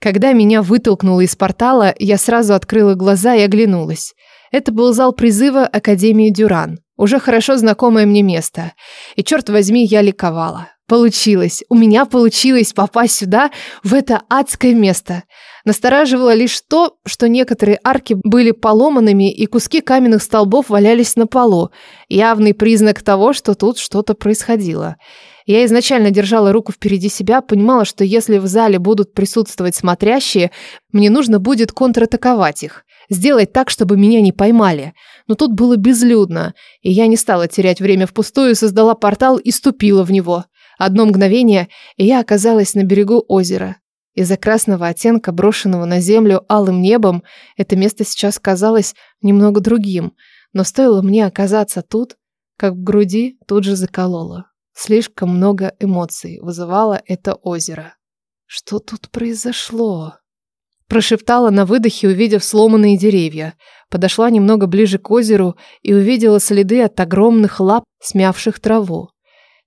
Когда меня вытолкнуло из портала, я сразу открыла глаза и оглянулась. Это был зал призыва Академии Дюран, уже хорошо знакомое мне место. И черт возьми, я ликовала. Получилось. У меня получилось попасть сюда, в это адское место. Настораживало лишь то, что некоторые арки были поломанными и куски каменных столбов валялись на полу. Явный признак того, что тут что-то происходило. Я изначально держала руку впереди себя, понимала, что если в зале будут присутствовать смотрящие, мне нужно будет контратаковать их сделать так, чтобы меня не поймали. Но тут было безлюдно, и я не стала терять время впустую, создала портал и ступила в него. Одно мгновение, и я оказалась на берегу озера. Из-за красного оттенка, брошенного на землю алым небом, это место сейчас казалось немного другим, но стоило мне оказаться тут, как в груди тут же закололо. Слишком много эмоций вызывало это озеро. «Что тут произошло?» Прошептала на выдохе, увидев сломанные деревья. Подошла немного ближе к озеру и увидела следы от огромных лап, смявших траву.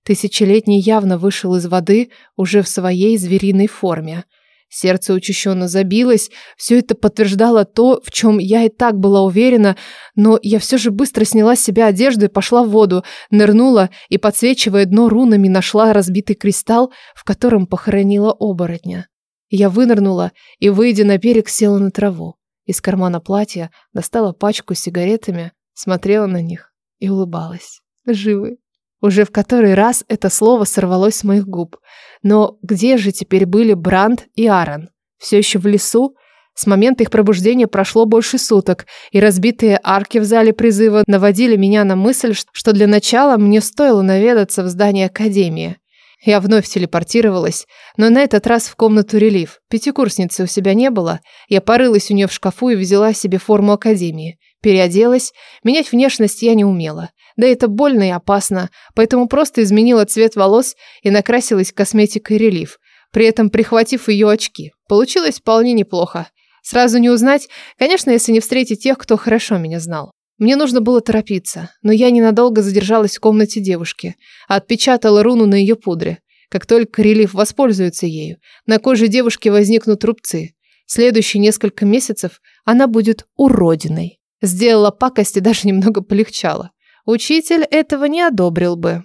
Тысячелетний явно вышел из воды уже в своей звериной форме. Сердце учащенно забилось, все это подтверждало то, в чем я и так была уверена, но я все же быстро сняла с себя одежду и пошла в воду, нырнула и, подсвечивая дно рунами, нашла разбитый кристалл, в котором похоронила оборотня. Я вынырнула и, выйдя на берег, села на траву. Из кармана платья достала пачку с сигаретами, смотрела на них и улыбалась. Живы. Уже в который раз это слово сорвалось с моих губ. Но где же теперь были Бранд и Аарон? Все еще в лесу? С момента их пробуждения прошло больше суток, и разбитые арки в зале призыва наводили меня на мысль, что для начала мне стоило наведаться в здание Академии. Я вновь телепортировалась, но на этот раз в комнату релиф. Пятикурсницы у себя не было. Я порылась у нее в шкафу и взяла себе форму академии. Переоделась. Менять внешность я не умела. Да это больно и опасно, поэтому просто изменила цвет волос и накрасилась косметикой релиф, при этом прихватив ее очки. Получилось вполне неплохо. Сразу не узнать, конечно, если не встретить тех, кто хорошо меня знал. Мне нужно было торопиться, но я ненадолго задержалась в комнате девушки, а отпечатала руну на ее пудре. Как только релиф воспользуется ею, на коже девушки возникнут рубцы. Следующие несколько месяцев она будет уродиной. Сделала пакость и даже немного полегчало. Учитель этого не одобрил бы.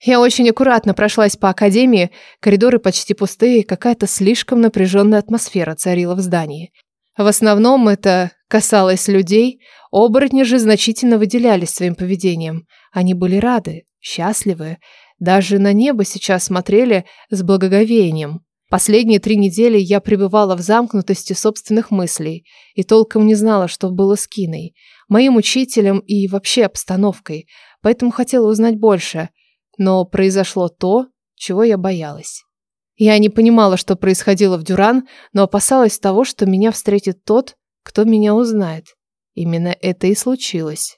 Я очень аккуратно прошлась по академии, коридоры почти пустые, какая-то слишком напряженная атмосфера царила в здании. В основном это касалось людей, оборотни же значительно выделялись своим поведением. Они были рады, счастливы, даже на небо сейчас смотрели с благоговением. Последние три недели я пребывала в замкнутости собственных мыслей и толком не знала, что было с Киной, моим учителем и вообще обстановкой, поэтому хотела узнать больше. Но произошло то, чего я боялась. Я не понимала, что происходило в Дюран, но опасалась того, что меня встретит тот, кто меня узнает. Именно это и случилось.